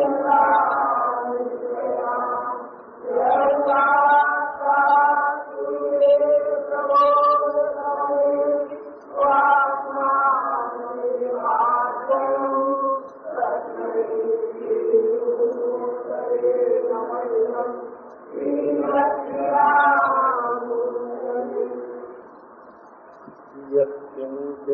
यद्वास्तु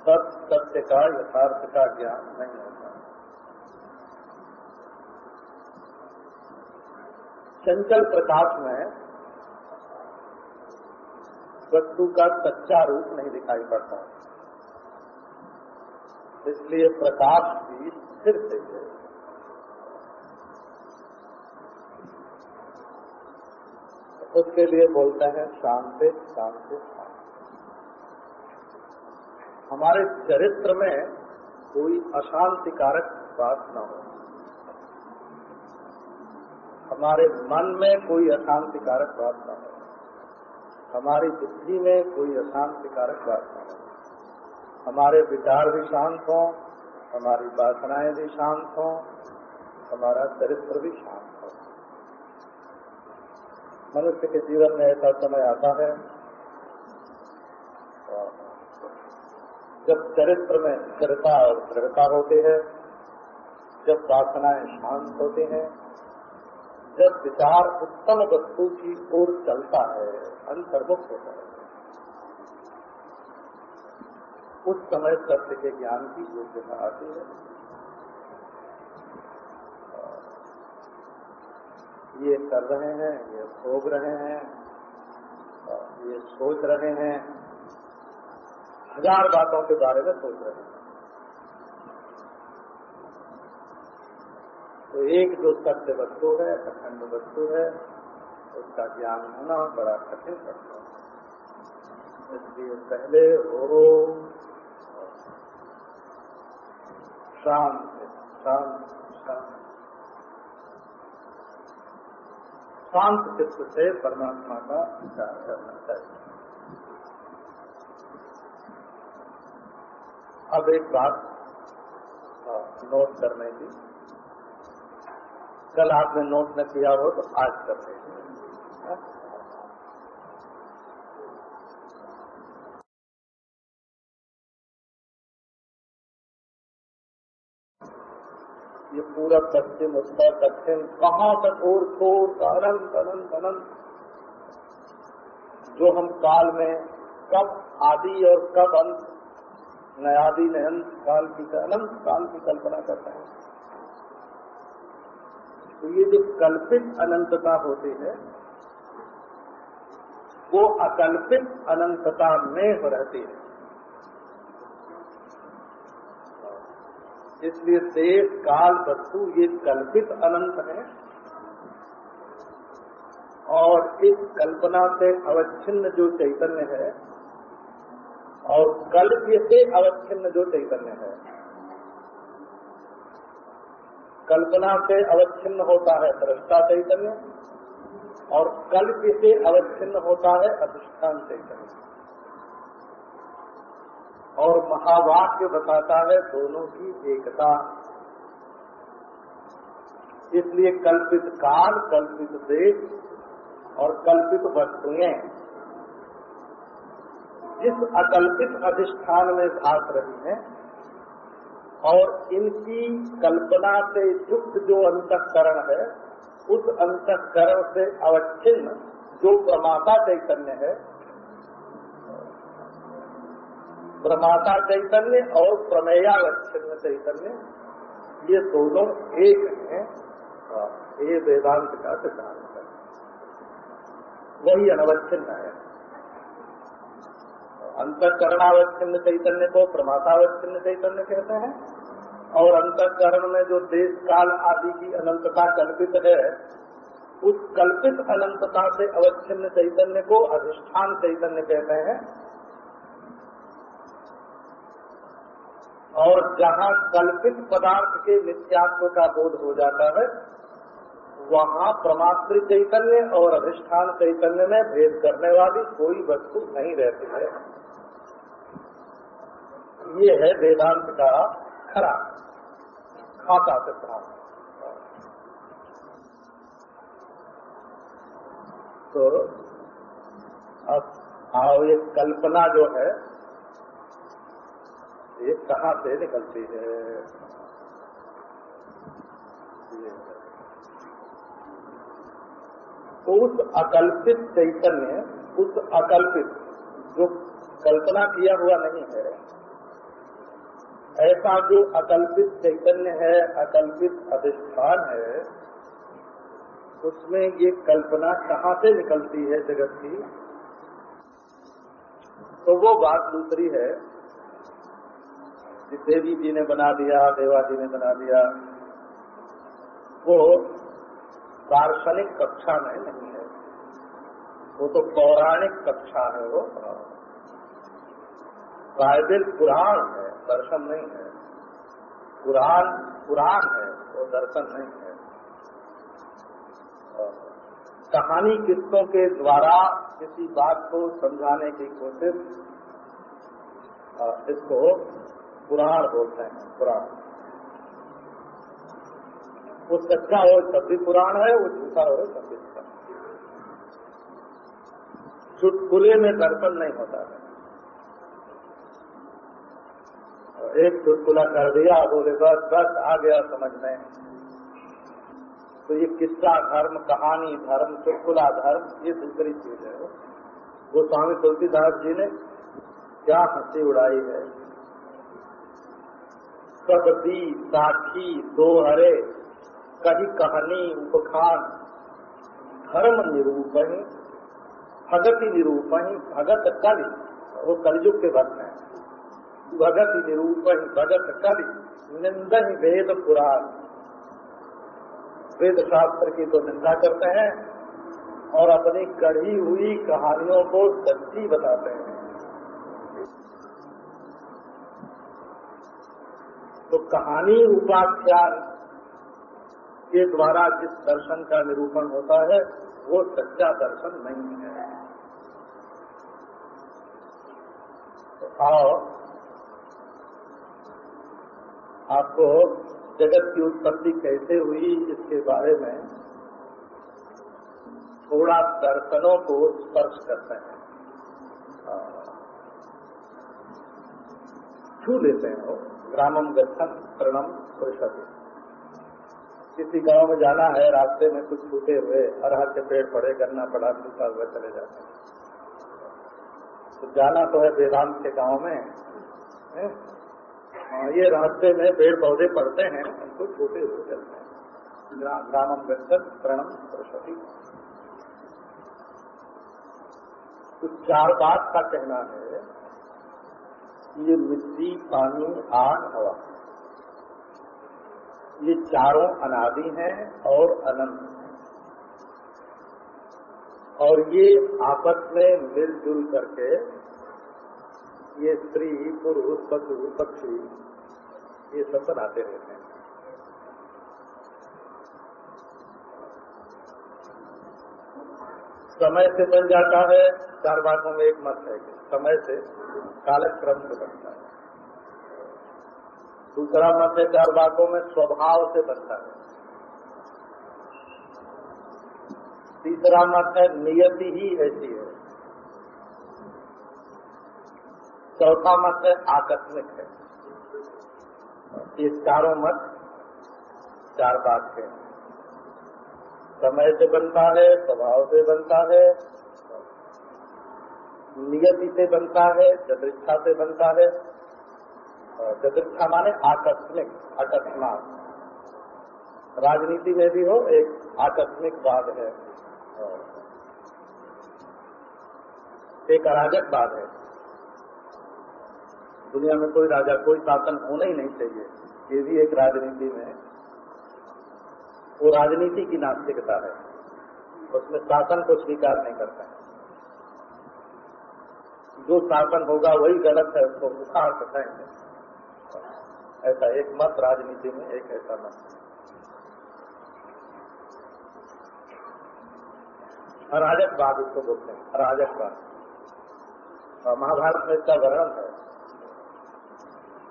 तब सत्य का यथार्थ का ज्ञान नहीं होता। चंचल प्रकाश में वस्तु का सच्चा रूप नहीं दिखाई पड़ता। इसलिए प्रकाश भी स्थिर है। उसके लिए बोलते हैं शांति शांति हमारे चरित्र में कोई अशांतिकारक बात न हो। हमारे मन में कोई अशांतिकारक बात न हो। हमारी बुद्धि में कोई अशांतिकारक बात न हो। हमारे विचार भी शांत हों, हमारी वासनाएँ भी शांत हों, हमारा चरित्र भी शांत हो। मनुष्य के जीवन में ऐसा समय आता है जब चरित्र में स्थिरता और दृढ़ता होती है, जब वासनाएँ शांत होते हैं, जब विचार उत्तम वस्तु की ओर चलता है अंतर्मुक्त होता है। उस समय सत्य के ज्ञान की योग्यता आती है। ये कर रहे हैं, ये भोग रहे हैं, ये सोच रहे हैं हज़ार बातों के बारे में सोच रहे हैं। तो एक जो सत्य वस्तु है, अखंड वस्तु है, उसका ज्ञान होना बड़ा कठिन पड़ता है। इसलिए पहले शांत शांत शांत। शांत चित्त से परमात्मा का विचार करना चाहिए। अब एक बात नोट करने की। कल आपने नोट न किया हो तो आज कर लीजिए ये पूरा पश्चिम उत्तर दक्षिण कहाँ तक और छोर अनंत अनंत अनंत जो हम काल में कब आदि और कब अंत नयादि अंत काल की अनंत काल की कल्पना करता है। तो ये जो कल्पित अनंतता होती है, वो अकल्पित अनंतता में रहती है। इसलिए देश, काल, वस्तु, ये कल्पित अनंत है। और इस कल्पना से अवच्छिन्न जो चैतन्य है और कल्प्य से अवच्छिन्न जो चैतन्य है। कल्पना से अवच्छिन्न होता है दृष्टा चैतन्य और कल्प्य से अवच्छिन्न होता है अधिष्ठान चैतन्य। और महावाक्य बताता है दोनों की एकता। इसलिए कल्पित काल, कल्पित देश और कल्पित वस्तुएँ। जिस अकल्पित अधिष्ठान में भाग रही हैं और इनकी कल्पना से युक्त जो अंतकरण है उस अंतकरण से अवच्छिन्न जो प्रमाता चैतन्य है प्रमाता चैतन्य और प्रमेयावच्छिन्न चैतन्य ये दोनों एक हैं। हाँ, ये वेदांत का सिद्धांत है। वही अनवच्छिन्न है। अंतकरणावच्छिन्न चैतन्य को प्रमातावच्छिन्न चैतन्य कहते हैं। और अंतकरण में जो देश काल आदि की अनंतता कल्पित है, उस कल्पित अनंतता से अवच्छिन्न चैतन्य को अधिष्ठान चैतन्य कहते हैं। और जहाँ कल्पित पदार्थ के मिथ्यात्व का बोध हो जाता है वहाँ प्रमात्र चैतन्य और अधिष्ठान चैतन्य में भेद करने वाली कोई वस्तु नहीं रहती है। ये है वेदांत का खरा खाता सिद्धांत तो अब आओ, ये कल्पना जो है, ये कहाँ से निकलती है। उस अकल्पित चैतन्य, उस अकल्पित, जो कल्पना किया हुआ नहीं है, ऐसा जो अकल्पित चैतन्य है, अकल्पित अधिष्ठान है, उसमें ये कल्पना कहाँ से निकलती है जगत की? तो वो बात दूसरी है कि देवी जी ने बना दिया, देवा जी ने बना दिया, वो दार्शनिक कक्षा में नहीं है। वो तो पौराणिक कक्षा है वो। बाइबल पुराण है, दर्शन नहीं है। पुराण पुराण है, वो दर्शन नहीं है। कहानी किस्तों के द्वारा किसी बात को समझाने की कोशिश इसको पुराण बोलते हैं, पुराण। वो सच्चा हो तब भी पुराण है वो झूठा हो तब भी पुराण चुटकुले में दर्पण नहीं होता है। एक चुटकुला कर दिया, बोले, बस बस, आ गया समझ में। तो ये किस्सा धर्म, कहानी, धर्म चुटकुला धर्म, ये दूसरी चीज़ है। वो स्वामी तुलसीदास जी ने क्या हँसी उड़ाई है? सब दी, साखी दोहरे कही कहानी उपखान धर्म निरूपण भगति निरूपण भगत कवि, वो कलयुग के भक्त है। भगत निरूपण भगत कवि, निंदन वेद पुराण। वेद शास्त्र की तो निंदा करते हैं और अपनी गढ़ी हुई कहानियों को सच्ची बताते हैं। तो कहानी उपाख्यान के द्वारा जिस दर्शन का निरूपण होता है, वो सच्चा दर्शन नहीं है। तो आओ, आपको जगत की उत्पत्ति कैसे हुई इसके बारे में थोड़ा दर्शनों को स्पर्श करते हैं। छू लेते हैं ग्रामम गठन प्रणम परिषद किसी गाँव में जाना है रास्ते में कुछ टूटे हुए अरहर के पेड़ पड़े गन्ना पड़ा टूटा हुआ चले जाते हैं। तो जाना तो है वेदांत के गाँव में है? हाँ, ये रास्ते में पेड़ पौधे पड़ते हैं उनको छूटे हुए चलते हैं। ग्रामम गठन प्रणम सरस्वती तो चार बात का कहना है ये मिट्टी पानी आग हवा। ये चारों अनादि हैं और अनंत हैं। और ये आपस में मिलजुल करके ये स्त्री, पुरुष, पशु, पक्षी, ये सब बनाते रहते हैं। समय से बन जाता है, चार बातों में एक मत है कि समय से कालक्रम से बनता है। दूसरा मत है चार बातों में स्वभाव से बनता है। तीसरा मत है नियति ही ऐसी है। चौथा मत है आकस्मिक है। ये चारों मत चार बात है। समय से बनता है, स्वभाव से बनता है, नियति से बनता है चतुर्था से बनता है चतुर्था माने आकस्मिक, अकस्मात। राजनीति में भी हो, एक आकस्मिक बात है। एक अराजक बात है। दुनिया में कोई राजा, कोई शासन होना ही नहीं चाहिए। ये भी एक राजनीति में वो राजनीति की नास्तिकता है। उसमें शासन को स्वीकार नहीं करता है। जो शासन होगा, वही गलत है, उसको उखाड़ सकेंगे ऐसा एक मत राजनीति में एक ऐसा मत अराजकवाद उसको बोलते हैं, अराजकवाद। महाभारत में इसका वर्णन है,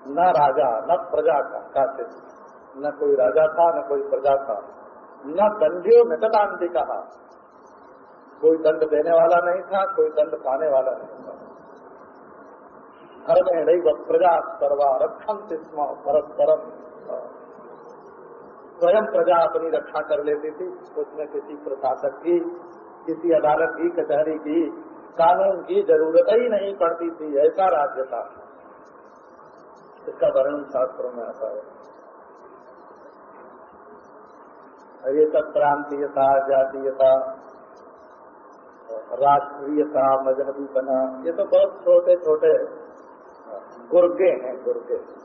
न राजा, न प्रजा का काशित न कोई राजा था, न कोई प्रजा था। न दंडियो न कदांति कहा। कोई दंड देने वाला नहीं था, कोई दंड पाने वाला नहीं था। धर्म नहीं प्रजा सर्वा रक्षण स्म परस्परम। स्वयं प्रजा अपनी रक्षा कर लेती थी, उसमें किसी प्रशासक की, किसी अदालत की, कचहरी की, कानून की ज़रूरत ही नहीं पड़ती थी, ऐसा राज्य था। इसका वर्णन शास्त्रों में आता है। ये सब प्रांतीयता, जातीयता, राष्ट्रीयता मजहबी बना ये तो बहुत छोटे छोटे गुर्गे हैं, गुर्गे।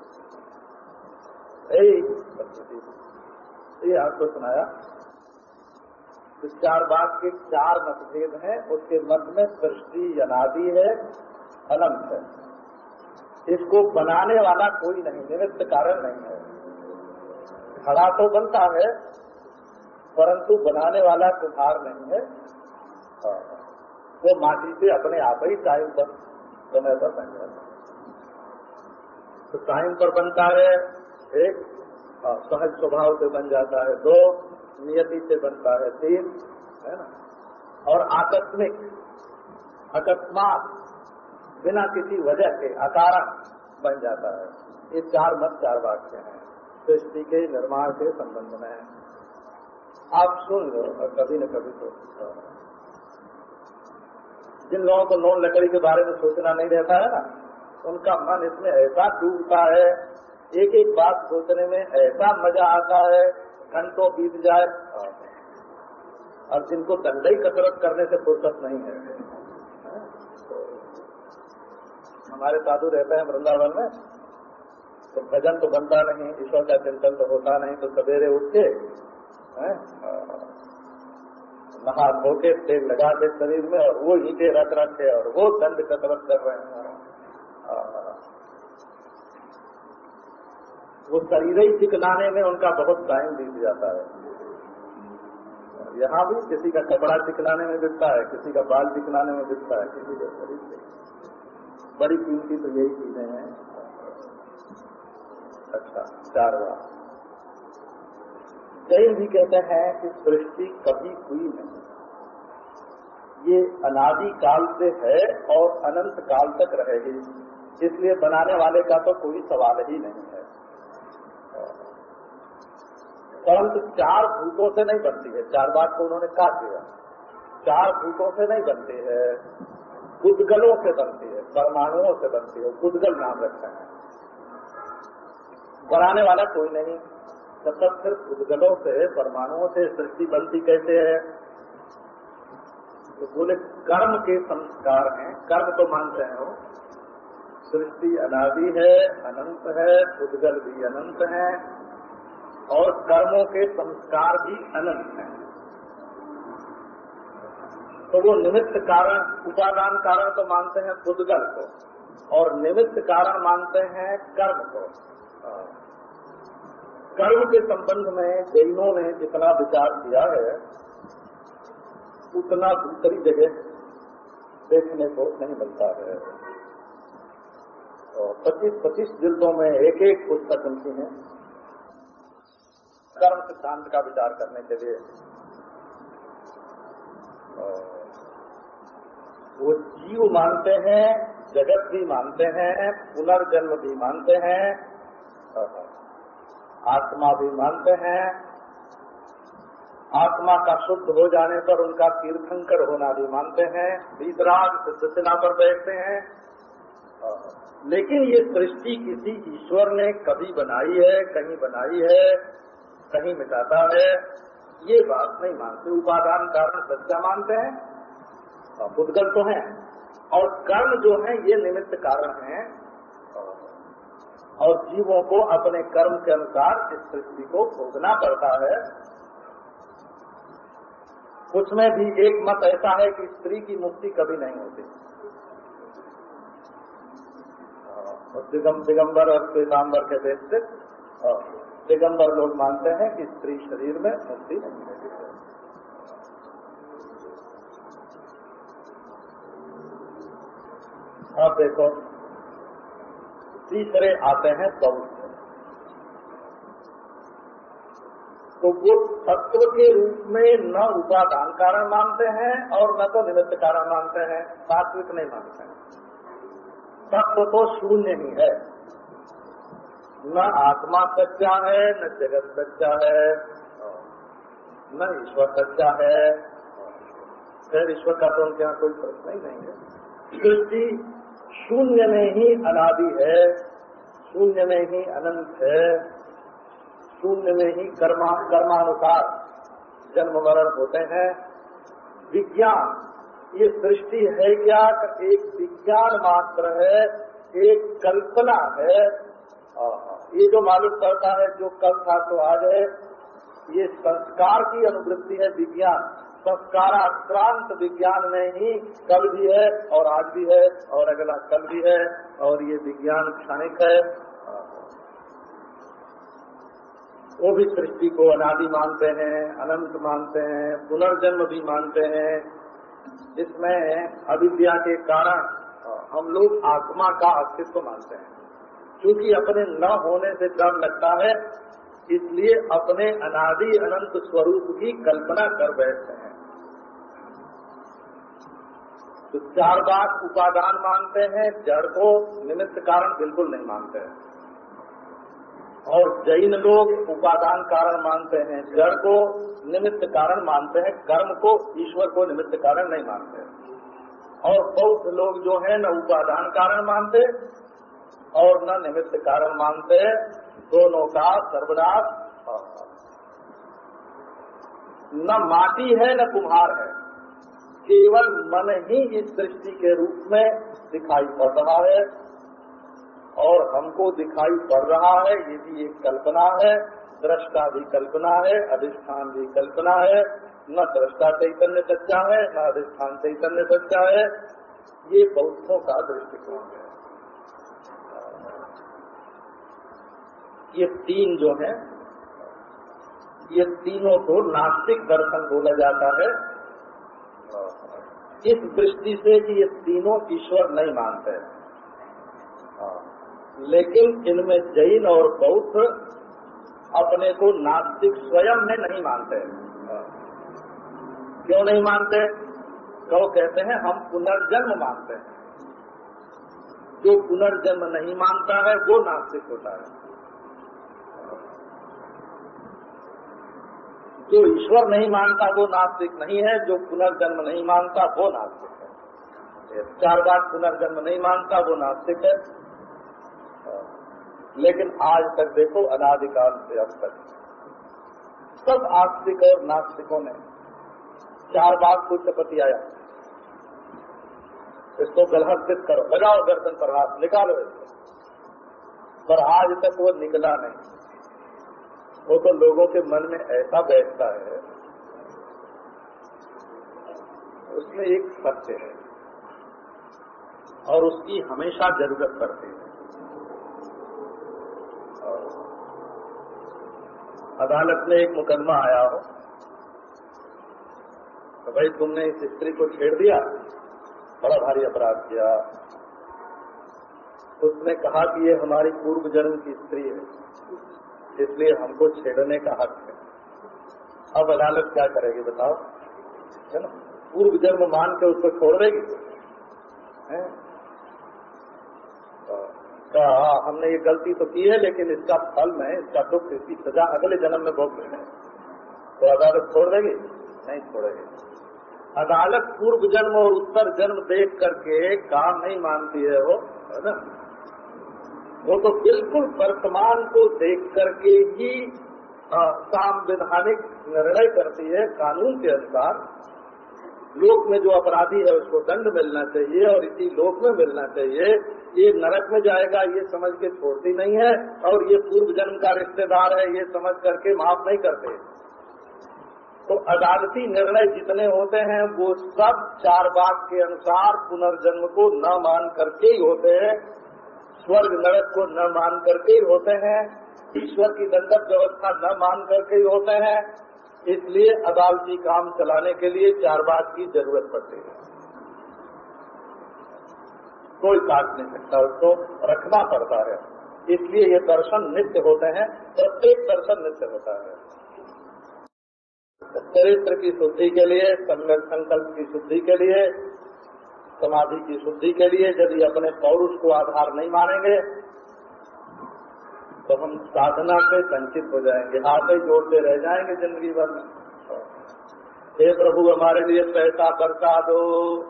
ये आपको सुनाया। तो चार बात के चार मतभेद हैं, उसके मत में सृष्टि अनादि है अनंत है। इसको बनाने वाला कोई नहीं, निमित्त कारण नहीं है। खड़ा तो बनता है, परंतु बनाने वाला कुम्हार नहीं है। हाँ। वो माटी से अपने आप ही टाइम पर समय पर बन है। तो टाइम पर बनता है एक हाँ, सहज स्वभाव से बन जाता है दो नियति से बनता है तीन है ना? और आकस्मिक अकस्मात बिना किसी वजह के अकारण बन जाता है। ये चार मत चार वाक्य हैं। सृष्टि के निर्माण के संबंध में। आप सुन लो और कभी न कभी तो जिन लोगों को नॉन लकड़ी के बारे में सोचना नहीं रहता है ना उनका मन इसमें ऐसा डूबता है एक एक बात सोचने में ऐसा मज़ा आता है, घंटों बीत जाए। और जिनको दंडई कसरत करने से फुर्सत नहीं है। हमारे साधु रहते हैं वृंदावन में तो भजन तो बनता नहीं, ईश्वर का चिंतन तो होता नहीं तो सवेरे उठ के नहा धो के तेल लगा के शरीर में, और वो ईटे रख रखे और वो दंड कसरत कर रहे हैं। वो शरीर ही चिकनाने में उनका बहुत टाइम बीत जाता है। यहाँ भी किसी का कपड़ा चिकनाने में बिकता है, किसी का बाल चिकनाने में बिकता है, किसी का शरीर बड़ी कीमती तो यही चीज़ें हैं। अच्छा चार बार। जैन भी कहते हैं कि सृष्टि कभी हुई नहीं। ये अनादि काल से है और अनंत काल तक रहेगी। इसलिए बनाने वाले का तो कोई सवाल ही नहीं है। परंतु चार भूतों से नहीं बनती है। चार बात को उन्होंने काट दिया। चार भूतों से नहीं बनती है। गुदगलों से बनती है। परमाणुओं से बनती है। गुदगल नाम रखते हैं। बनाने वाला कोई नहीं। तब तक सिर्फ़ गुदगलों से, परमाणुओं से सृष्टि बनती कैसे है? तो बोले, कर्म के संस्कार हैं। कर्म तो मानते हैं वो। सृष्टि अनादि है, अनंत है, उद्गल भी अनंत है, और कर्मों के संस्कार भी अनंत हैं। तो वो निमित्त कारण, उपादान कारण तो मानते हैं उद्गल को, और निमित्त कारण मानते हैं कर्म को। कर्म के संबंध में जैनों ने जितना विचार किया है, उतना दूसरी जगह देखने को नहीं मिलता है। पच्चीस पच्चीस जिल्दों में एक एक पुस्तक उनकी है। कर्म सिद्धांत का विचार करने के लिए। वो जीव मानते हैं, जगत भी मानते हैं, पुनर्जन्म भी मानते हैं आत्मा भी मानते हैं। आत्मा का शुद्ध हो जाने पर उनका तीर्थंकर होना भी मानते हैं। बीतराज सिद्धशिला पर बैठते हैं। लेकिन ये सृष्टि किसी ईश्वर ने कभी बनाई है, कहीं बनाई है, कहीं मिटाता है, ये बात नहीं मानते। उपादान कारण सच्चा मानते हैं, और बुद्धगल तो है। और कर्म जो है, ये निमित्त कारण है। और जीवों को अपने कर्म के अनुसार इस सृष्टि को भोगना पड़ता है। उसमें भी एक मत ऐसा है कि स्त्री की मुक्ति कभी नहीं होती। दिगम दिगंबर और श्वेतांबर के देश से दिगंबर लोग मानते हैं कि स्त्री शरीर में मुक्ति नहीं होती अब देखो तीसरे आते हैं बौद्ध तो वो तत्व के रूप में न उपादान कारण मानते हैं और न तो निमित्त कारण मानते हैं, सात्विक नहीं मानते हैं। तत्व तो शून्य ही है। न आत्मा सच्चा है, न जगत सच्चा है, न ईश्वर सच्चा है। फिर ईश्वर का तो उनके यहाँ कोई प्रश्न ही नहीं है। सृष्टि शून्य में ही अनादि है, शून्य में ही अनंत है, शून्य में ही कर्मा कर्मानुसार जन्म मरण होते हैं। विज्ञान ये सृष्टि है क्या? एक विज्ञान मात्र है, एक कल्पना है। ये जो मालूम पड़ता है, जो कल था तो आज है। ये संस्कार की अनुवृत्ति है विज्ञान। संस्काराक्रांत विज्ञान में ही कल भी है और आज भी है और अगला कल भी है और ये विज्ञान क्षणिक है। वो भी सृष्टि को अनादि मानते हैं, अनंत मानते हैं, पुनर्जन्म भी मानते हैं। जिसमें अविद्या के कारण हम लोग आत्मा का अस्तित्व मानते हैं। क्योंकि अपने न होने से डर लगता है, इसलिए अपने अनादि अनंत स्वरूप की कल्पना कर बैठते हैं। तो चार बात उपादान मानते हैं, जड़ को निमित्त कारण बिल्कुल नहीं मानते हैं। और जैन लोग उपादान कारण मानते हैं, जड़ को निमित्त कारण मानते हैं, कर्म को ईश्वर को निमित्त कारण नहीं मानते। और बौद्ध लोग जो है, न उपादान कारण मानते और न निमित्त कारण मानते, दोनों का सर्वनाश न माटी है, न कुम्हार है, केवल मन ही इस सृष्टि के रूप में दिखाई पड़ रहा है। और हमको दिखाई पड़ रहा है, ये भी एक कल्पना है। दृष्टा भी कल्पना है, अधिष्ठान भी कल्पना है। न दृष्टा चैतन्य सच्चा है, न अधिष्ठान चैतन्य सच्चा है। ये बौद्धों का दृष्टिकोण है। ये तीन जो है, ये तीनों को नास्तिक दर्शन बोला जाता है। इस दृष्टि से कि ये तीनों ईश्वर नहीं मानते लेकिन इनमें जैन और बौद्ध अपने को नास्तिक स्वयं में नहीं मानते। क्यों नहीं मानते? तो कहते हैं, हम पुनर्जन्म मानते हैं। जो पुनर्जन्म नहीं मानता है, वो नास्तिक होता है। जो ईश्वर नहीं मानता, वो नास्तिक नहीं है। जो पुनर्जन्म नहीं मानता, वो नास्तिक है। चार बार पुनर्जन्म नहीं मानता, वो नास्तिक है। लेकिन आज तक देखो अनादिकाल से अब तक। सब आस्तिक और नास्तिकों ने चार बात को चपटी आया इसको गलहस्थित करो। लगाओ गर्दन पर हाथ निकालो इसको। पर आज तक वो निकला नहीं। वो तो लोगों के मन में ऐसा बैठता है। उसमें एक सत्य है। और उसकी हमेशा ज़रूरत पड़ती है। अदालत में एक मुकदमा आया हो तो भाई तुमने इस स्त्री को छेड़ दिया, बड़ा भारी अपराध किया। उसने कहा कि ये हमारी पूर्व जन्म की स्त्री है, इसलिए हमको छेड़ने का हक है। अब अदालत क्या करेगी बताओ? है ना? पूर्व जन्म मान के उसको छोड़ देगी। कहा हाँ, हमने ये गलती तो की है लेकिन इसका फल में इसका दुख इसकी सजा अगले जन्म में भोग लेना है। तो अदालत छोड़ देगी? नहीं छोड़ेगी। अदालत पूर्व जन्म और उत्तर जन्म देख करके काम नहीं मानती है वो है ना? वो तो बिल्कुल वर्तमान को देख करके ही संवैधानिक निर्णय करती है कानून के अनुसार लोक में जो अपराधी है, उसको दंड मिलना चाहिए और इसी लोक में मिलना चाहिए। ये नरक में जाएगा, ये समझ के छोड़ती नहीं है और ये पूर्व जन्म का रिश्तेदार है, ये समझ करके माफ़ नहीं करते। तो अदालती निर्णय जितने होते हैं, वो सब चार बाग के अनुसार पुनर्जन्म को न मान करके ही होते हैं। स्वर्ग नरक को न मान करके ही होते हैं। ईश्वर की दंडक व्यवस्था न मान करके ही होते हैं। इसलिए अदालती काम चलाने के लिए चार बात की ज़रूरत पड़ती है। कोई काट नहीं सकता उसको, रखना पड़ता है। इसलिए ये दर्शन नित्य होते हैं, प्रत्येक दर्शन नित्य होता है। चरित्र की शुद्धि के लिए, संगत संकल्प की शुद्धि के लिए, समाधि की शुद्धि के लिए, यदि अपने पौरुष को आधार नहीं मानेंगे तो हम साधना से संचित हो जाएँगे, हाथ ही जोड़ते रह जाएँगे ज़िंदगी भर में। हे प्रभु, हमारे लिए पैसा बरसा दो।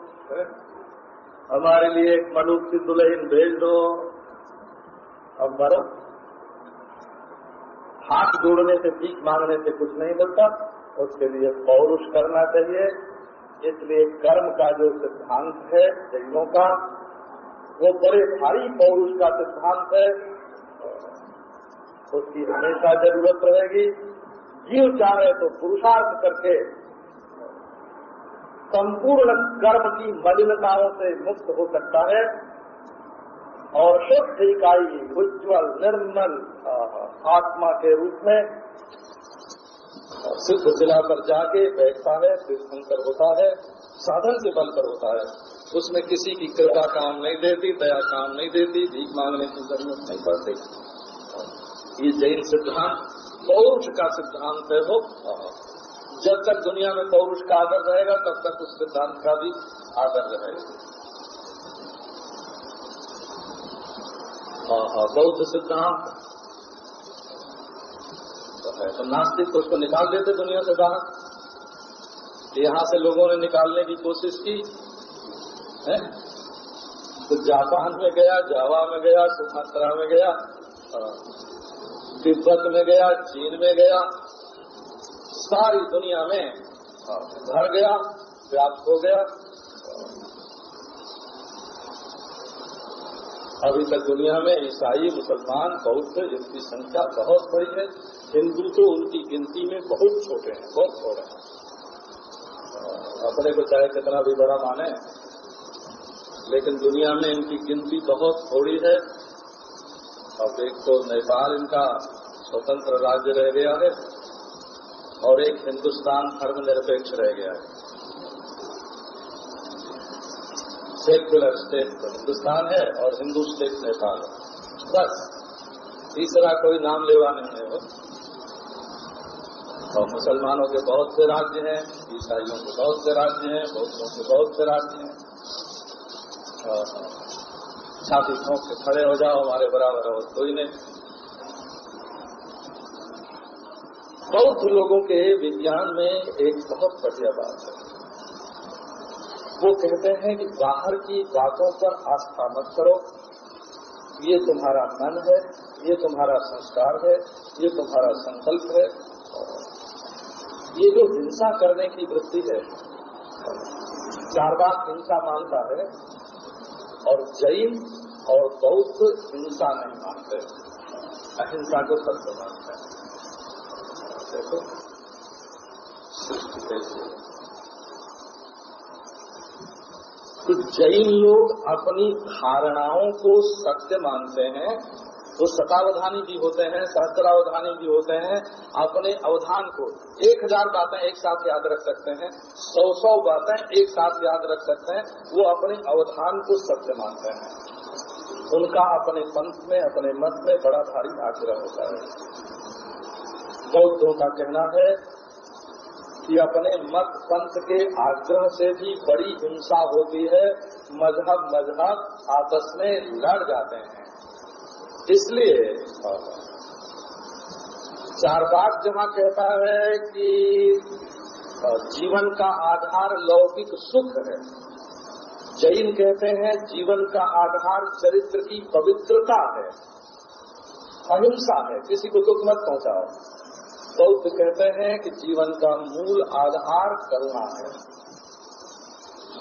हमारे लिए एक मनुख की दुल्हन भेज दो। अब मरो। हाथ जोड़ने से, भीख मांगने से कुछ नहीं मिलता। उसके लिए पौरुष करना चाहिए। इसलिए कर्म का जो सिद्धांत है, जैनों का, वो बड़े भारी पौरुष का सिद्धांत है। उसकी हमेशा ज़रूरत रहेगी। जीव चाहे तो पुरुषार्थ करके संपूर्ण कर्म की मलिनताओं से मुक्त हो सकता है। और शुद्ध इकाई, उज्ज्वल, निर्मल आत्मा के रूप में सिद्ध जिला पर जाके बैठता है तीर्थंकर होता है, साधन के बल पर होता है। उसमें किसी की कृपा काम नहीं देती, दया काम नहीं देती, भीख मांगने की ज़रूरत नहीं पड़ती। ये जैन सिद्धांत, पौरुष का सिद्धांत है वो। जब तक दुनिया में पौरुष का आदर रहेगा, तब तक उस सिद्धांत का भी आदर रहेगा। बौद्ध सिद्धांत। तो है तो नास्तिक तो उसको निकाल देते दुनिया से बाहर। यहाँ से लोगों ने निकालने की कोशिश की, है? तो जापान में गया, जावा में गया सुमात्रा में गया। तिब्बत में गया, चीन में गया, सारी दुनिया में भर गया, व्याप्त हो गया। अभी तक दुनिया में ईसाई, मुसलमान, बौद्ध, जिनकी संख्या बहुत बड़ी है, हिंदू तो उनकी गिनती में बहुत छोटे हैं, बहुत थोड़े हैं। अपने को चाहे कितना भी बड़ा माने, लेकिन दुनिया में इनकी गिनती बहुत थोड़ी है। अब एक तो नेपाल इनका स्वतंत्र राज्य रह गया है और एक हिंदुस्तान धर्मनिरपेक्ष रह गया है। सेक्युलर स्टेट तो हिंदुस्तान है और हिंदू स्टेट नेपाल है। बस, तीसरा कोई नाम लेवा नहीं है और मुसलमानों के बहुत से राज्य हैं, ईसाइयों के बहुत से राज्य हैं, बौद्धों के बहुत से राज्य हैं। छाती ठोंक के खड़े हो जाओ, हमारे बराबर और कोई नहीं। बौद्ध लोगों के विज्ञान में एक बहुत बढ़िया बात है। वो कहते हैं कि बाहर की बातों पर आस्था मत करो। ये तुम्हारा मन है, ये तुम्हारा संस्कार है, ये तुम्हारा संकल्प है। ये जो हिंसा करने की वृत्ति है, चार बात हिंसा मानता है और जैन और बौद्ध हिंसा नहीं मानते। अहिंसा को सत्य मानते हैं। देखो। तो जैन लोग अपनी धारणाओं को सत्य मानते हैं वो शतावधानी भी होते हैं, सहस्त्रावधानी भी होते हैं, अपने अवधान को एक हज़ार बातें एक साथ याद रख सकते हैं, सौ सौ बातें एक साथ याद रख सकते हैं, वो अपने अवधान को सत्य मानते हैं। उनका अपने पंथ में, अपने मत में बड़ा भारी आग्रह होता है। बौद्धों का कहना है कि अपने मत पंथ के आग्रह से भी बड़ी हिंसा होती है। मज़हब मज़हब आपस में लड़ जाते हैं। इसलिए चार बाग जमा कहता है कि जीवन का आधार लौकिक सुख है। जैन कहते हैं जीवन का आधार चरित्र की पवित्रता है। अहिंसा है। किसी को दुख मत पहुंचाओ। बौद्ध कहते हैं कि जीवन का मूल आधार करुणा है।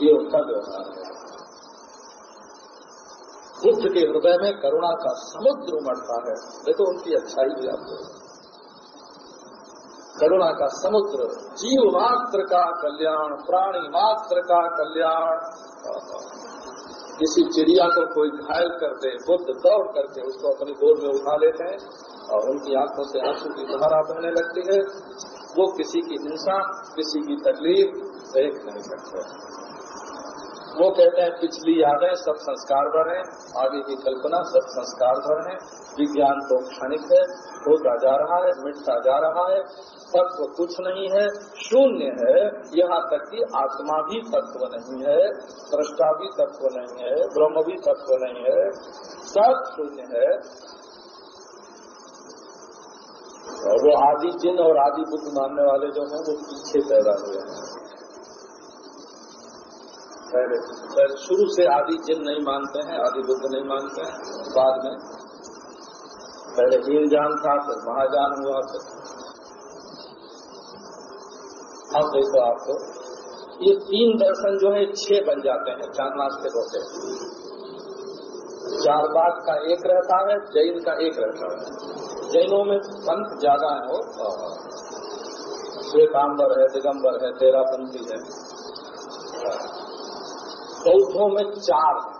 ये उनका व्यवहार है। बुद्ध के हृदय में करुणा का समुद्र उमड़ता है। देखो, उनकी अच्छाई भी आपको करुणा का समुद्र, जीव मात्र का कल्याण, प्राणी मात्र का कल्याण। किसी चिड़िया को कोई घायल कर दे, बुद्ध दौड़ करके उसको अपनी गोद में उठा लेते हैं। और उनकी आँखों से आँसू की धारा बहने लगती है। वो किसी की हिंसा, किसी की तकलीफ़ देख नहीं सकते। वो कहते हैं, पिछली यादें सब संस्कार हैं, आगे की कल्पना सब संस्कार हैं। विज्ञान तो क्षणिक है, होता जा रहा है, मिटता जा रहा है तत्व कुछ नहीं है। शून्य है, यहाँ तक कि आत्मा भी तत्व नहीं है दृष्टा भी तत्व नहीं है, ब्रह्म भी तत्व नहीं है। सब शून्य है। वो आदि जिन और आदि बुद्ध मानने वाले जो हैं, वो पीछे पैदा हुए हैं। पहले शुरू से आदि जिन नहीं मानते हैं, आदि बुद्ध नहीं मानते हैं, बाद में। पहले हीन जान था, फिर महाजान हुआ, फिर अब देखो आपको, ये तीन दर्शन जो है छह बन जाते हैं, चार नास्तिक होते चार बाग का एक रहता है, जैन का एक रहता है। जैनों में पंथ ज़्यादा है वो। श्वेतांबर है, दिगंबर है तेरा तेरापंथी है। बौद्धों में चार है।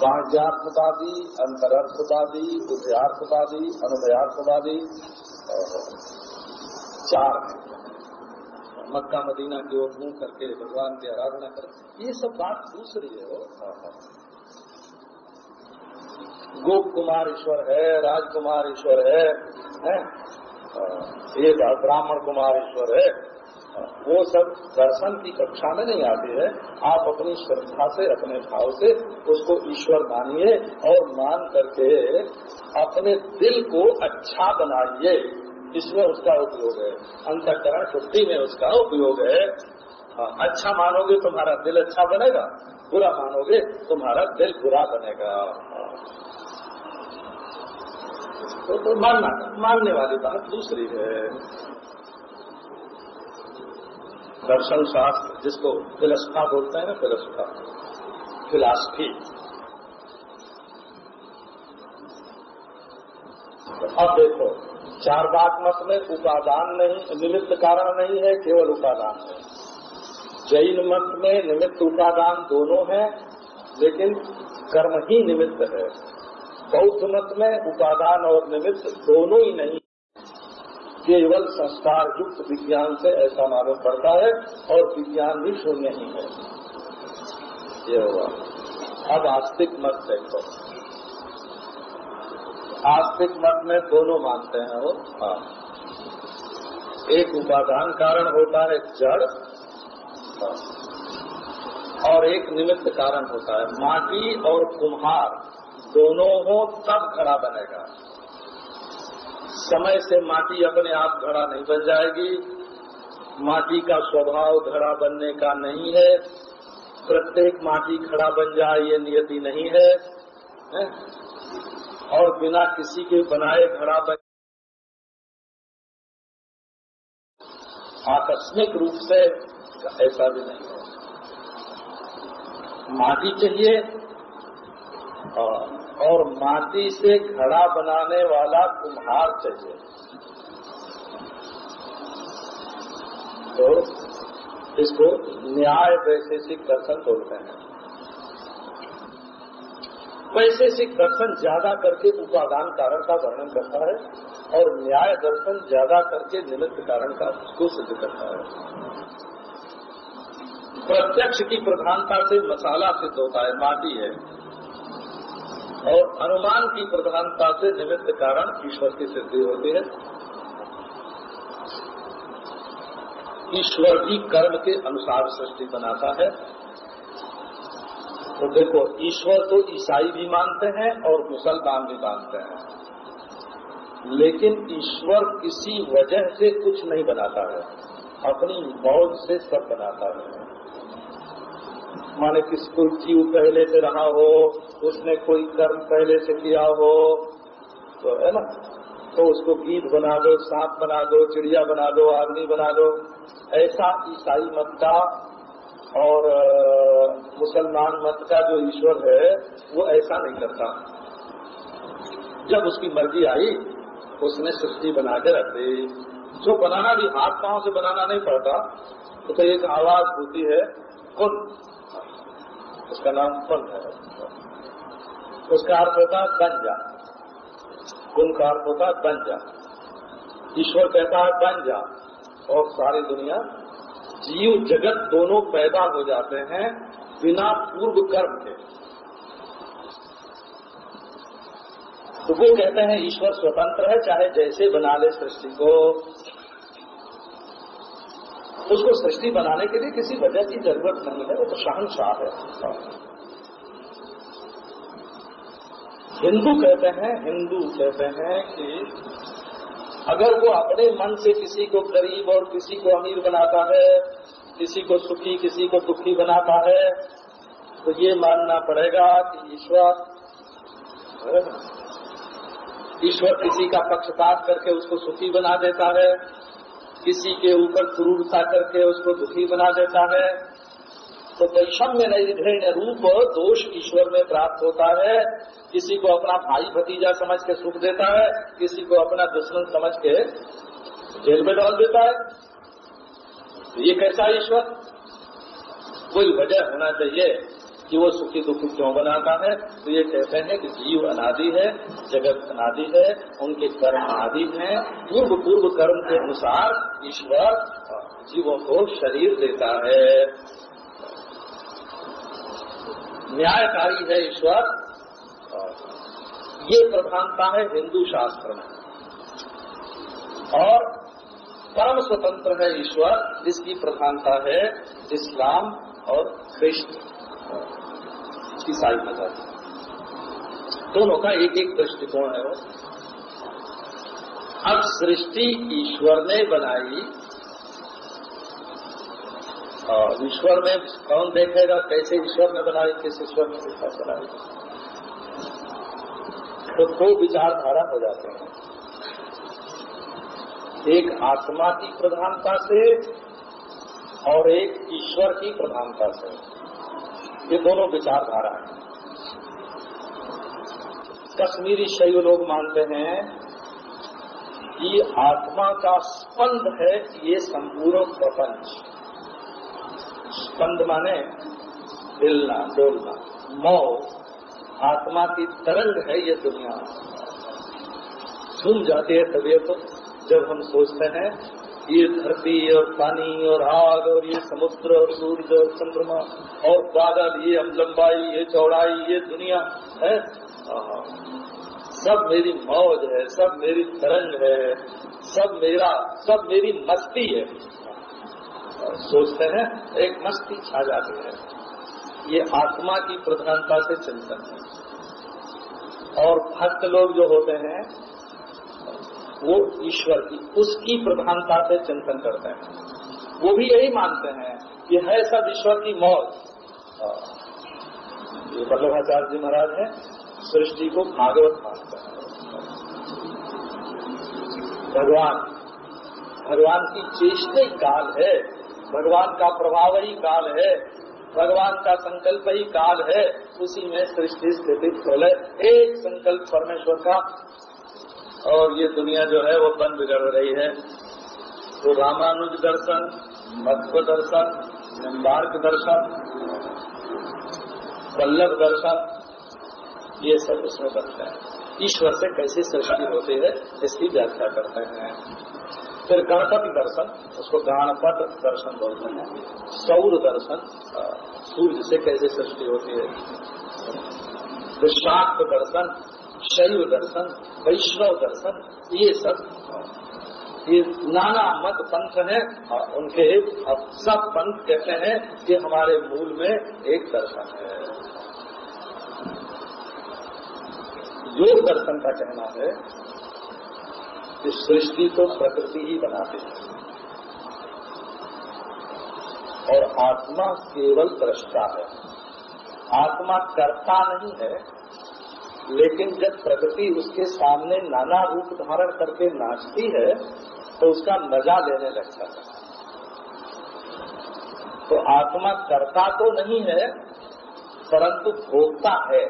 बाह्यार्थवादी, अंतरार्थवादी उभयार्थवादी अनुभयार्थवादी चार है। मक्का, मदीना की ओर मुँह करके भगवान की आराधना कर। ये सब बात दूसरी है गोप कुमार ईश्वर है राजकुमार ईश्वर है? ये ब्राह्मण कुमार ईश्वर है वो सब दर्शन की कक्षा में नहीं आती है। आप अपनी श्रद्धा से अपने भाव से उसको ईश्वर मानिए और मान करके अपने दिल को अच्छा बनाइए। इसमें उसका उपयोग है। अंतकरण शुद्धि में उसका उपयोग हाँ, अच्छा मानोगे तुम्हारा दिल अच्छा बनेगा बुरा मानोगे तुम्हारा दिल बुरा बनेगा। तो, तो मानना मानने वाली बात दूसरी है। दर्शन शास्त्र जिसको फिलसफा बोलते हैं ना फिलसफा। फिलासफी। तो अब देखो चार बात मत में उपादान नहीं निमित्त कारण नहीं है केवल उपादान है। जैन मत में निमित्त उपादान दोनों है लेकिन कर्म ही निमित्त है। बौद्ध मत में उपादान और निमित्त दोनों ही नहीं। केवल संस्कार युक्त विज्ञान से ऐसा मालूम पड़ता है और विज्ञान भी शून्य ही है। ये हुआ। अब आस्तिक मत देखो। आस्तिक मत में दोनों मानते हैं वो। हाँ। एक उपादान कारण होता है जड़। हाँ। और एक निमित्त कारण होता है। माटी और कुम्हार दोनों हो तब घड़ा बनेगा। समय से माटी अपने आप घड़ा नहीं बन जाएगी। माटी का स्वभाव घड़ा बनने का नहीं है। प्रत्येक माटी खड़ा बन जाए ये नियति नहीं है, है? और बिना किसी के बनाए घड़ा बन आकस्मिक रूप से ऐसा भी नहीं। माटी चाहिए और माटी से घड़ा बनाने वाला कुम्हार चाहिए। तो इसको न्याय वैशेषिक दर्शन बोलते हैं। वैशेषिक दर्शन ज़्यादा करके उपादान कारण का वर्णन करता है और न्याय दर्शन ज़्यादा करके निमित्त कारण का उसको सिद्ध करता है। प्रत्यक्ष की प्रधानता से मसाला सिद्ध होता है, माटी है। और अनुमान की प्रधानता से निमित्त कारण ईश्वर की सिद्धि होती है। ईश्वर भी कर्म के अनुसार सृष्टि बनाता है। तो देखो, ईश्वर तो ईसाई भी मानते हैं और मुसलमान भी मानते हैं। लेकिन ईश्वर किसी वजह से कुछ नहीं बनाता है, अपनी मौज से सब बनाता है। माने किस कोई जीव पहले से रहा हो उसने कोई कर्म पहले से किया हो तो है ना? तो उसको गीत बना दो सांप बना दो चिड़िया बना दो आदमी बना दो। ऐसा ईसाई मत का और मुसलमान मत का जो ईश्वर है वो ऐसा नहीं करता। जब उसकी मर्ज़ी आई उसने सृष्टि बना के रख दी। जो बनाना भी हाथ पाँव से बनाना नहीं पड़ता तो, तो एक आवाज़ होती है कुन? उसका नाम कुन है। उसका अर्थ होता है बन जा। कुल का अर्थ होता है बन जा। ईश्वर कहता है बन जा। और सारी दुनिया, जीव जगत दोनों पैदा हो जाते हैं बिना पूर्व कर्म के। तो वो कहते हैं, ईश्वर स्वतंत्र है, चाहे जैसे बना ले सृष्टि को उसको सृष्टि बनाने के लिए किसी वजह की ज़रूरत नहीं है, वो तो शहनशाह है। हिंदू कहते हैं, हिंदू कहते हैं कि अगर वो अपने मन से किसी को गरीब और किसी को अमीर बनाता है, किसी को सुखी, किसी को दुखी बनाता है तो ये मानना पड़ेगा कि ईश्वर ईश्वर किसी का पक्षपात करके उसको सुखी बना देता है। किसी के ऊपर क्रूरता करके उसको दुखी बना देता है। तो वैषम्य निर्घृण रूप दोष ईश्वर में प्राप्त होता है। किसी को अपना भाई भतीजा समझ के सुख देता है, किसी को अपना दुश्मन समझ के जेल में डाल देता है। तो ये कैसा ईश्वर? कोई वजह होना चाहिए। कि वो सुखी दुखी क्यों बनाता है? तो ये कहते हैं कि जीव अनादि है, जगत अनादि है, उनके कर्म आदि हैं। पूर्व पूर्व कर्म के अनुसार ईश्वर जीवों को शरीर देता है। न्यायकारी है ईश्वर। ये प्रधानता है हिंदू शास्त्र में। और परम स्वतंत्र है ईश्वर इसकी प्रधानता है इस्लाम और ख्रिस्ट। ईसाई मज़हब दोनों का एक एक दृष्टिकोण है वो। अब सृष्टि ईश्वर ने बनाई। और ईश्वर में कौन देखेगा, कैसे ईश्वर ने बनाई, किस ईश्वर ने कैसा बनाई? तो दो विचारधारा हो जाते हैं। एक आत्मा की प्रधानता से और एक ईश्वर की प्रधानता से। ये दोनों विचारधारा है। कश्मीरी शैव लोग मानते हैं कि आत्मा का स्पंद है ये संपूर्ण प्रपंच। स्पंद माने हिलना, डोलना। मौ, आत्मा की तरंग है ये दुनिया। झूम जाती है तबीयत, जब हम सोचते हैं ये धरती और पानी और आग और ये समुद्र और सूर्य और चंद्रमा और बादल, ये हम लंबाई, ये चौड़ाई, ये दुनिया है। सब मेरी मौज है, सब मेरी तरंग है, सब मेरा, सब मेरी मस्ती है। सोचते हैं, एक मस्ती छा जाती है। ये आत्मा की प्रधानता से चिंतन है। और भक्त लोग जो होते हैं वो ईश्वर की, उसकी प्रधानता से चिंतन करते हैं। वो भी यही मानते हैं कि है सब ईश्वर की मौत। ये वल्लभाचार्य जी महाराज है, सृष्टि को भागवत मानते हैं। भगवान भगवान की चेष्ट काल है। भगवान का प्रभाव ही काल है। भगवान का संकल्प ही काल है। उसी में सृष्टि स्थिति खोले। एक संकल्प परमेश्वर का और ये दुनिया जो है वो बन बिगड़ रही है। तो रामानुज दर्शन मध्व दर्शन निम्बार्क दर्शन वल्लभ दर्शन, ये सब उसमें बनते हैं। ईश्वर से कैसी सृष्टि होती है, इसकी व्याख्या करते हैं। फिर गणपति दर्शन, उसको गणपत दर्शन बोलते हैं। सौर दर्शन सूर्य से कैसे सृष्टि होती है। विशाक्त दर्शन शैव दर्शन, वैष्णव दर्शन, ये सब। ये नाना मत पंथ है और उनके अब सब पंथ कहते हैं कि हमारे मूल में एक दर्शन है। योग दर्शन का कहना है कि सृष्टि को प्रकृति ही बनाते हैं। और आत्मा केवल दृष्टा है। आत्मा करता नहीं है लेकिन जब प्रकृति उसके सामने नाना रूप धारण करके नाचती है तो उसका मज़ा लेने लगता है। तो आत्मा करता तो नहीं है, परंतु भोगता है।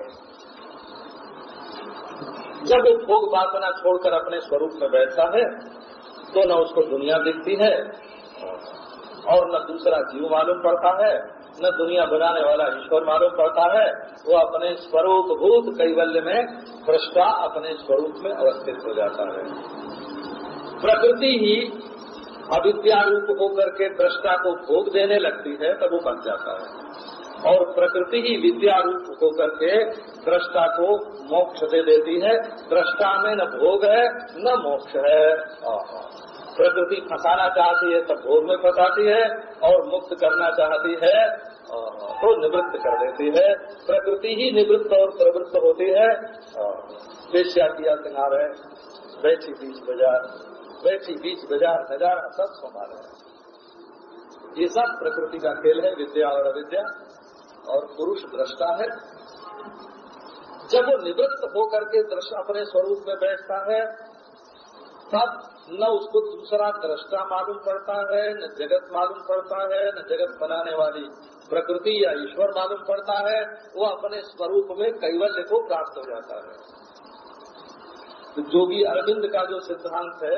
जब वो भोग वासना छोड़कर अपने स्वरूप में बैठता है तो न उसको दुनिया दिखती है, और न दूसरा जीव मालूम पड़ता है, न दुनिया बनाने वाला ईश्वर मालूम पड़ता है वो अपने स्वरूप भूत कैवल्य में भ्रष्टा अपने स्वरूप में अवस्थित हो जाता है। प्रकृति ही अविद्या रूप होकर के दृष्टा को भोग देने लगती है, तब वो बन जाता है। और प्रकृति ही विद्या रूप होकर के दृष्टा को मोक्ष दे देती है। दृष्टा में न भोग है, न मोक्ष है। प्रकृति फंसाना चाहती है, तब भोग में फंसाती है, और मुक्त करना चाहती है तो निवृत्त कर देती है। प्रकृति ही निवृत्त और प्रवृत्त होती है। वेश्या किया है बैठी बीच बाज़ार, बैठी बीच बाज़ार, नज़ारा सब समान है। ये सब प्रकृति का खेल है, विद्या और अविद्या, और पुरुष दृष्टा है। जब वो निवृत्त होकर के दृश्य अपने स्वरूप में बैठता है, तब न उसको दूसरा दृष्टा मालूम पड़ता है, न जगत मालूम पड़ता है, न जगत बनाने वाली प्रकृति या ईश्वर मालूम पड़ता है, वो अपने स्वरूप में कैवल्य को प्राप्त हो जाता है। तो जोगी अरविंद का जो सिद्धांत है,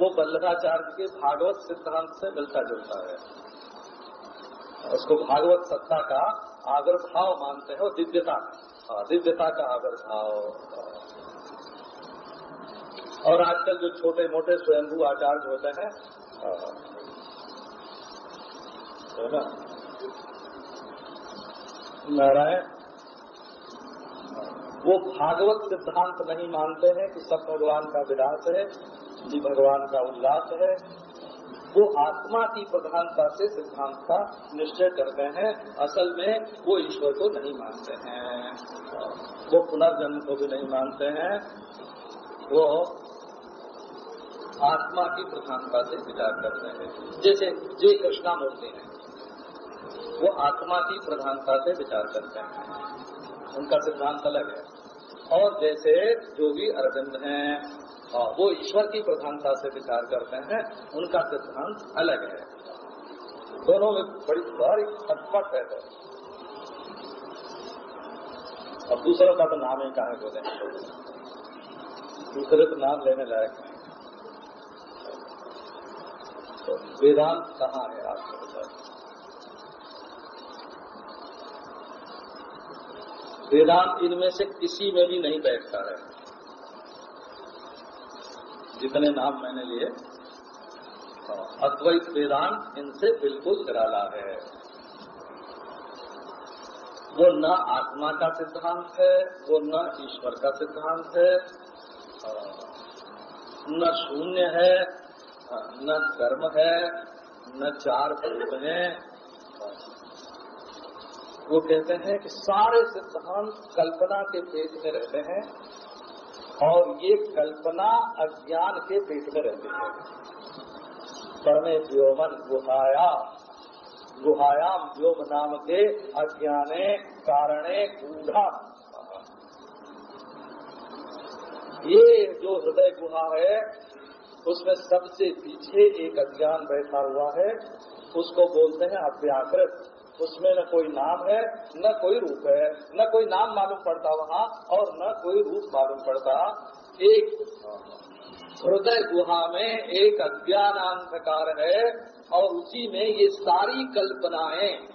वो बल्लभाचार्य के भागवत सिद्धांत से मिलता जुलता है। उसको भागवत सत्ता का आविर्भाव मानते हैं, और दिव्यता दिव्यता का आविर्भाव और आजकल जो छोटे मोटे स्वयंभू आचार्य होते हैं, है ना? नारायण, वो भागवत सिद्धांत नहीं मानते हैं कि सब भगवान का विलास है, जी भगवान का उल्लास है। वो आत्मा की प्रधानता से सिद्धांत का निश्चय करते हैं, असल में वो ईश्वर को नहीं मानते हैं। वो पुनर्जन्म को भी नहीं मानते हैं। वो आत्मा की प्रधानता से विचार करते हैं। जैसे जय कृष्णा मूर्ति है। वो आत्मा की प्रधानता से विचार करते हैं। उनका सिद्धांत अलग है। और जैसे जो भी अरविंद हैं हाँ, वो ईश्वर की प्रधानता से विचार करते हैं उनका सिद्धांत अलग है। दोनों में बड़ी भारी खटपट है तो अब दूसरों का तो नाम ही कहा बोले? दूसरे तो नाम लेने लायक नहीं। तो वेदांत कहाँ है आपके बताए वेदांत इनमें से किसी में भी नहीं बैठता है। जितने नाम मैंने लिए अद्वैत वेदांत इनसे बिल्कुल निराला है। वो न आत्मा का सिद्धांत है, वो न ईश्वर का सिद्धांत है न शून्य है न कर्म है, न चार भूत हैं। वो कहते हैं कि सारे सिद्धांत कल्पना के पेट में रहते हैं और ये कल्पना अज्ञान के पेट में रहती है। परमे व्योमन गुहाया, गुहायाम व्योम नाम के अज्ञाने कारणे गूढ़ा। ये जो हृदय गुहा है, उसमें सबसे पीछे एक अज्ञान बैठा हुआ है, उसको बोलते हैं अव्याकृत। उसमें न कोई नाम है, न कोई रूप है, न कोई नाम मालूम पड़ता वहाँ और न कोई रूप मालूम पड़ता। एक हृदय गुहा में एक अज्ञान अंधकार है और उसी में ये सारी कल्पनाएँ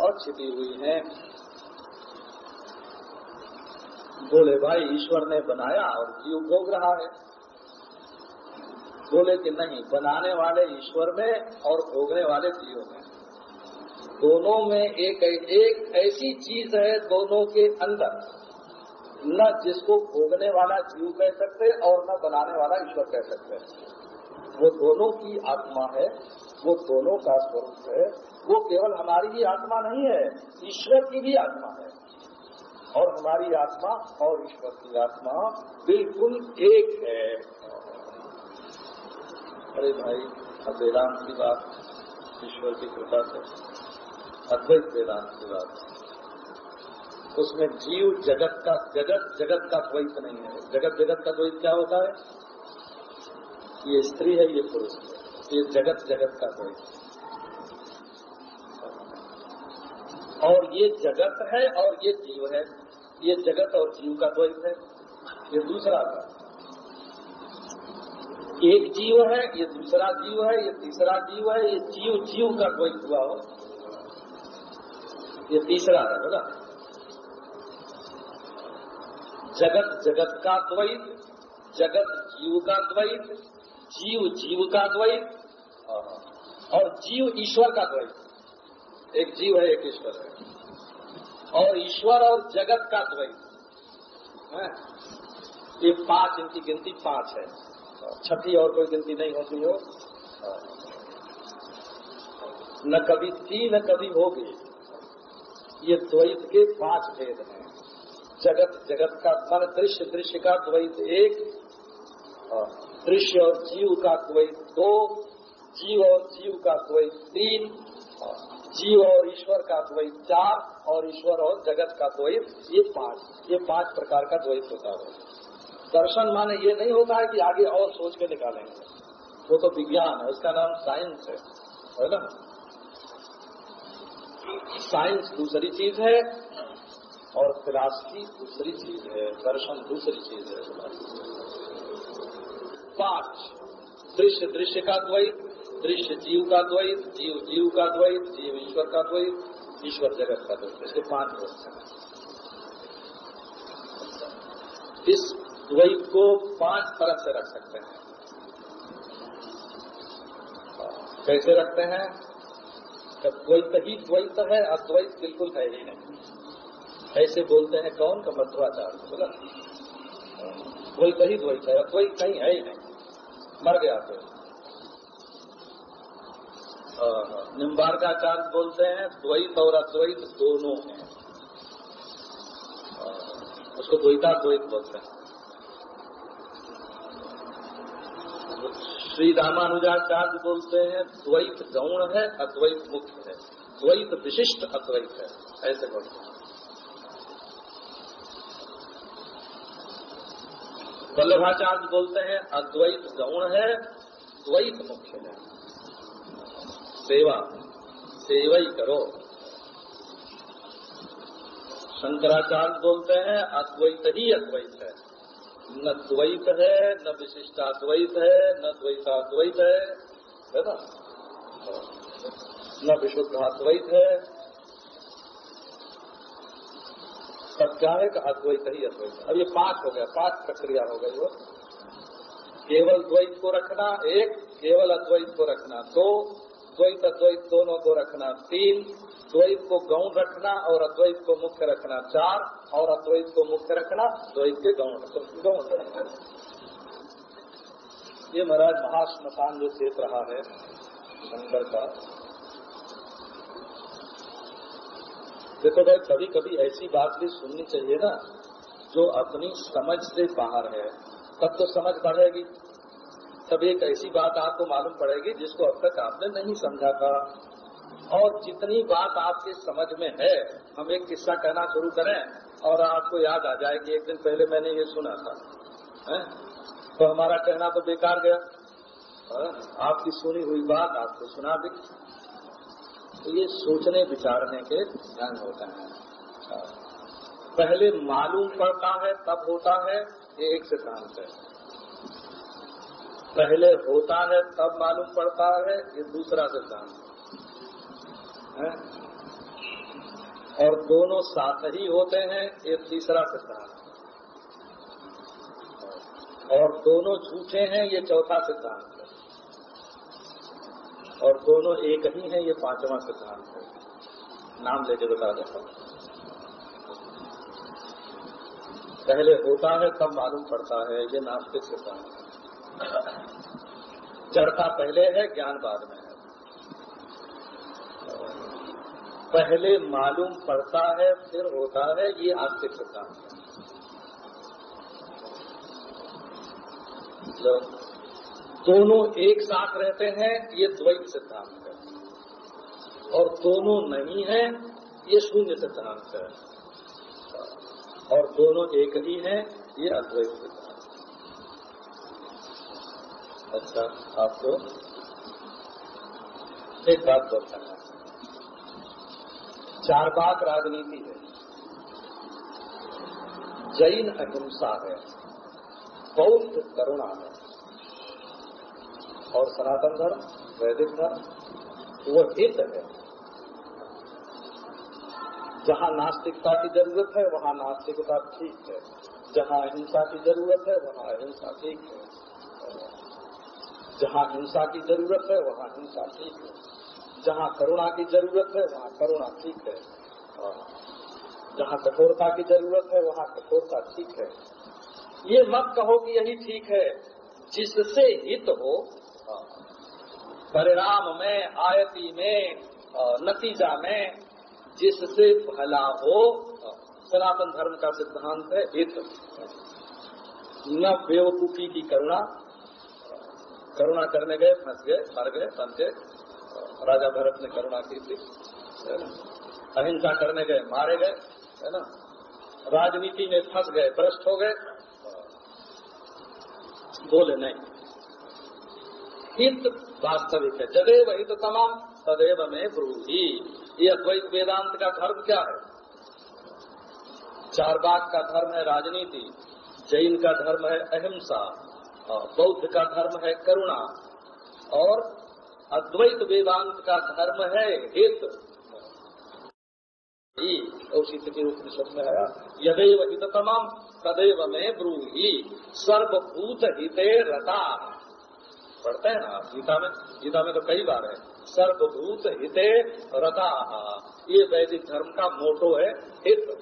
और छिपी हुई हैं। बोले, भाई, ईश्वर ने बनाया और जीव भोग रहा है। बोले कि नहीं, बनाने वाले ईश्वर में और भोगने वाले जीव में। दोनों में एक एक ऐसी चीज़ है दोनों के अंदर। न जिसको भोगने वाला जीव कह सकते और न बनाने वाला ईश्वर कह सकते वो दोनों की आत्मा है, वो दोनों का स्वरूप है, वो केवल हमारी ही आत्मा नहीं है, ईश्वर की भी आत्मा है। और हमारी आत्मा और ईश्वर की आत्मा बिल्कुल एक है। अरे भाई, अब वेदांत की बात, ईश्वर की कृपा से। अद्वैत वेदांत की बात उसमें जीव जगत का, जगत जगत का द्वैत नहीं है। जगत जगत का द्वैत क्या होता है? ये स्त्री है, ये पुरुष है। ये जगत जगत का द्वैत और ये जगत है और ये जीव है। ये जगत और जीव का द्वैत है। ये दूसरा का। एक जीव है, ये दूसरा जीव है, ये तीसरा जीव है, ये जीव जीव का द्वैत हुआ हो। ये तीसरा है बोला जगत जगत का द्वैत, जगत जीव का द्वैत, जीव जीव का द्वैत। और जीव, ईश्वर का द्वैत। एक जीव है, एक ईश्वर है और ईश्वर और जगत का द्वैत। ये पाँच इनकी गिनती पाँच है। छठी और कोई गिनती नहीं होती हो? न कभी थी न कभी होगी ये द्वैत के पाँच भेद हैं। जगत जगत का मन, दृश्य दृश्य का द्वैत एक दृश्य और जीव का द्वैत दो, जीव और जीव का द्वैत तीन जीव और ईश्वर का द्वैत चार, और ईश्वर और जगत का द्वैत ये पाँच। ये पाँच प्रकार का द्वैत होता है। दर्शन माने ये नहीं होता है कि आगे और सोच के निकालेंगे। वो तो विज्ञान है उसका नाम साइंस है है ना? साइंस दूसरी चीज़ है और फिलासफी दूसरी चीज़ है, दर्शन दूसरी चीज़ है। पाँच, दृश्य दृश्य का द्वैत, दृश्य जीव का द्वैत, जीव जीव का द्वैत, जीव ईश्वर का द्वैत, ईश्वर जगत का द्वैत। इसके पाँच द्वैत इस द्वैत को पाँच तरह से रख सकते हैं। कैसे रखते हैं? द्वैत ही द्वैत है, अद्वैत बिल्कुल है ही नहीं। ऐसे बोलते हैं, कौन का मध्वाचार्य? बोला। वही कहीं द्वैत है कोई कहीं है ही नहीं। मर गया तो। निम्बार्काचार्य बोलते हैं, द्वैत और अद्वैत दोनों हैं। उसको द्वैता द्वैत बोलते हैं। श्री रामानुजाचार्य बोलते हैं, द्वैत गौण है, अद्वैत मुख्य है। द्वैत विशिष्ट, अद्वैत है। ऐसे बोलते हैं। वल्लभाचार्य बोलते हैं, अद्वैत गौण है, द्वैत मुख्य है। सेवा सेवा ही करो। शंकराचार्य बोलते हैं, अद्वैत ही अद्वैत है। न द्वैत है, न विशिष्टाद्वैत है, न द्वैताद्वैत है है ना? न विशुद्धाद्वैत है। सब क्या है कि अद्वैत ही। अद्वैत अब ये पाँच हो गया पाँच प्रक्रिया हो गई वो। केवल द्वैत को रखना एक, केवल अद्वैत को रखना दो द्वैत अद्वैत दोनों को रखना तीन, द्वैत को गौण रखना और अद्वैत को मुख्य रखना चार, और अद्वैत को मुख्य रखना द्वैत के गौण गौण रखना। ये महाराज महाश्मशान जो चेत रहा है, शंकर का, देखो भाई कभी कभी ऐसी बात भी सुननी चाहिए ना, जो अपनी समझ से बाहर है, तब तो समझ बढ़ेगी। तब एक ऐसी बात आपको मालूम पड़ेगी जिसको अब तक आपने नहीं समझा था। और जितनी बात आपके समझ में है, हम एक किस्सा कहना शुरू करें और आपको याद आ जाए कि एक दिन पहले मैंने ये सुना था, है? तो हमारा कहना तो बेकार गया। है? आपकी सुनी हुई बात आपको सुना दी। तो ये सोचने विचारने के ध्यान होता है। पहले मालूम पड़ता है, तब होता है, ये एक सिद्धांत है। पहले होता है, तब मालूम पड़ता है, ये दूसरा सिद्धांत है। और दोनों साथ ही होते हैं, ये तीसरा सिद्धांत। और दोनों झूठे हैं, ये चौथा सिद्धांत है। और दोनों एक ही हैं, ये पांचवा सिद्धांत है। नाम लेके बता देता हूँ पहले होता है, तब मालूम पड़ता है, ये नास्तिक सिद्धांत है। जड़ता पहले है, ज्ञान बाद में है। पहले मालूम पड़ता है, फिर होता है, ये आस्तिक सिद्धांत है। दोनों एक साथ रहते हैं, ये द्वैत सिद्धांत है। और दोनों नहीं है, ये शून्य सिद्धांत है। और दोनों एक ही है, ये अद्वैत सिद्धांत अच्छा आपको एक बात बताना चार बात राजनीति है। जैन अहिंसा है, बौद्ध करुणा है, और सनातन धर्म, वैदिक धर्म वो हित है। जहाँ नास्तिकता की ज़रूरत है, वहाँ नास्तिकता ठीक है। जहाँ अहिंसा की ज़रूरत है, वहाँ अहिंसा ठीक है। जहाँ हिंसा की ज़रूरत है, वहाँ हिंसा ठीक है। जहाँ करुणा की ज़रूरत है, वहाँ करुणा ठीक है। जहाँ कठोरता की ज़रूरत है, वहाँ कठोरता ठीक है। ये मत कहो कि यही ठीक है। जिससे हित हो परिणाम में, आयति में नतीजा में, जिससे भला हो सनातन धर्म का सिद्धांत है, हित। न बेवकूफ़ी की करुणा करुणा करने गए, फंस गए, मर गए गए। राजा भरत ने करुणा की थी अहिंसा करने गए, मारे गए, है ना? राजनीति में फंस गए, भ्रष्ट हो गए। बोले नहीं। हित वास्तविक है। जदेव हित तमाम, तदेव में ब्रूही। ये अद्वैत वेदांत का धर्म क्या है? चार बाग का धर्म है राजनीति, जैन का धर्म है अहिंसा। बौद्ध का धर्म है करुणा। और अद्वैत वेदांत का धर्म है हित। औषित के उपनिषद में आया। यदैव हित तमाम तदैव में ब्रूही, सर्वभूत हिते रता। पढ़ते हैं ना गीता में? गीता में तो कई बार है। सर्वभूत हिते रता। ये वैदिक धर्म का मोटो है हित।